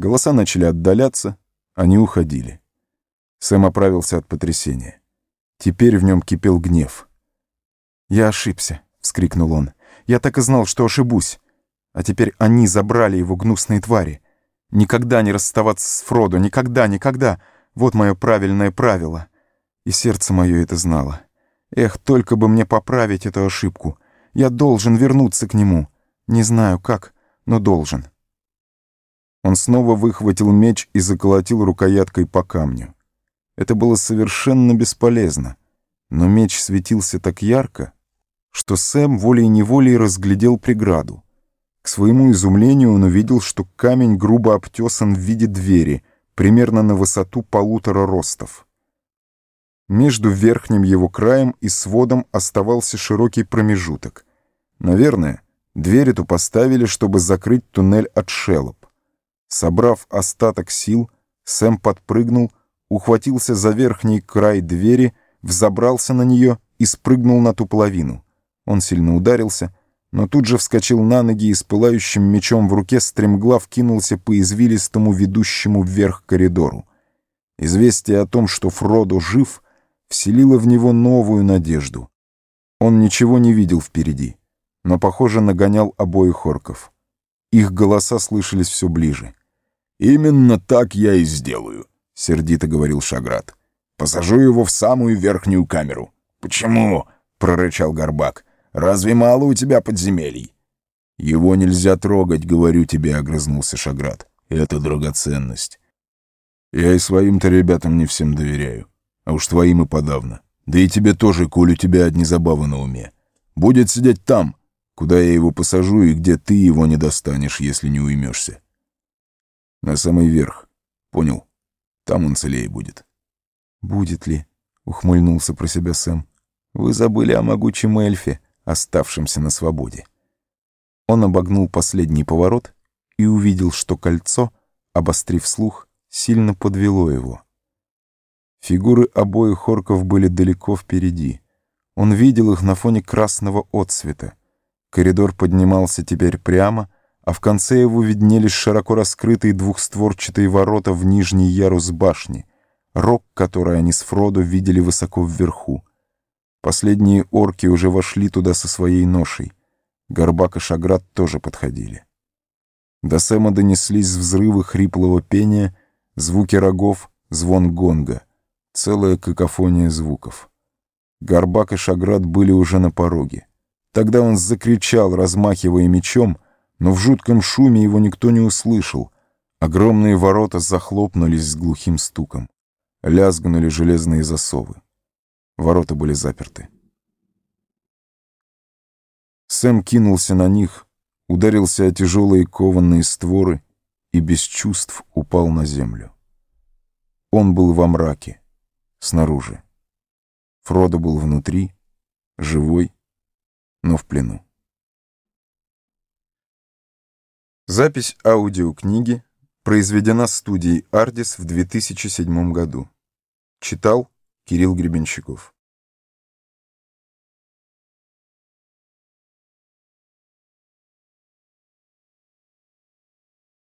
Голоса начали отдаляться, они уходили. Сэм оправился от потрясения. Теперь в нем кипел гнев. «Я ошибся», — вскрикнул он. «Я так и знал, что ошибусь. А теперь они забрали его гнусные твари. Никогда не расставаться с Фродо, никогда, никогда. Вот мое правильное правило. И сердце мое это знало. Эх, только бы мне поправить эту ошибку. Я должен вернуться к нему. Не знаю как, но должен». Он снова выхватил меч и заколотил рукояткой по камню. Это было совершенно бесполезно, но меч светился так ярко, что Сэм волей-неволей разглядел преграду. К своему изумлению он увидел, что камень грубо обтесан в виде двери, примерно на высоту полутора ростов. Между верхним его краем и сводом оставался широкий промежуток. Наверное, дверь эту поставили, чтобы закрыть туннель от шелоп. Собрав остаток сил, Сэм подпрыгнул, ухватился за верхний край двери, взобрался на нее и спрыгнул на ту половину. Он сильно ударился, но тут же вскочил на ноги и с пылающим мечом в руке стремглав кинулся по извилистому ведущему вверх коридору. Известие о том, что Фродо жив, вселило в него новую надежду. Он ничего не видел впереди, но, похоже, нагонял обоих орков. Их голоса слышались все ближе. «Именно так я и сделаю», — сердито говорил Шаград. «Посажу его в самую верхнюю камеру». «Почему?» — прорычал Горбак. «Разве мало у тебя подземелий?» «Его нельзя трогать, говорю тебе», — огрызнулся Шаград. «Это драгоценность. Я и своим-то ребятам не всем доверяю, а уж твоим и подавно. Да и тебе тоже, коль у тебя одни забавы на уме. Будет сидеть там, куда я его посажу и где ты его не достанешь, если не уймешься. На самый верх. Понял? Там он целее будет. «Будет ли?» — ухмыльнулся про себя Сэм. «Вы забыли о могучем эльфе, оставшемся на свободе». Он обогнул последний поворот и увидел, что кольцо, обострив слух, сильно подвело его. Фигуры обоих орков были далеко впереди. Он видел их на фоне красного отсвета. Коридор поднимался теперь прямо, а в конце его виднелись широко раскрытые двухстворчатые ворота в нижний ярус башни, рог, который они с Фродо видели высоко вверху. Последние орки уже вошли туда со своей ношей. Горбак и Шаград тоже подходили. До Сэма донеслись взрывы хриплого пения, звуки рогов, звон гонга, целая какофония звуков. Горбак и Шаград были уже на пороге. Тогда он закричал, размахивая мечом, но в жутком шуме его никто не услышал. Огромные ворота захлопнулись с глухим стуком. Лязгнули железные засовы. Ворота были заперты. Сэм кинулся на них, ударился о тяжелые кованные створы и без чувств упал на землю. Он был во мраке, снаружи. Фродо был внутри, живой, но в плену. Запись аудиокниги произведена студией «Ардис» в 2007 году. Читал Кирилл Гребенщиков.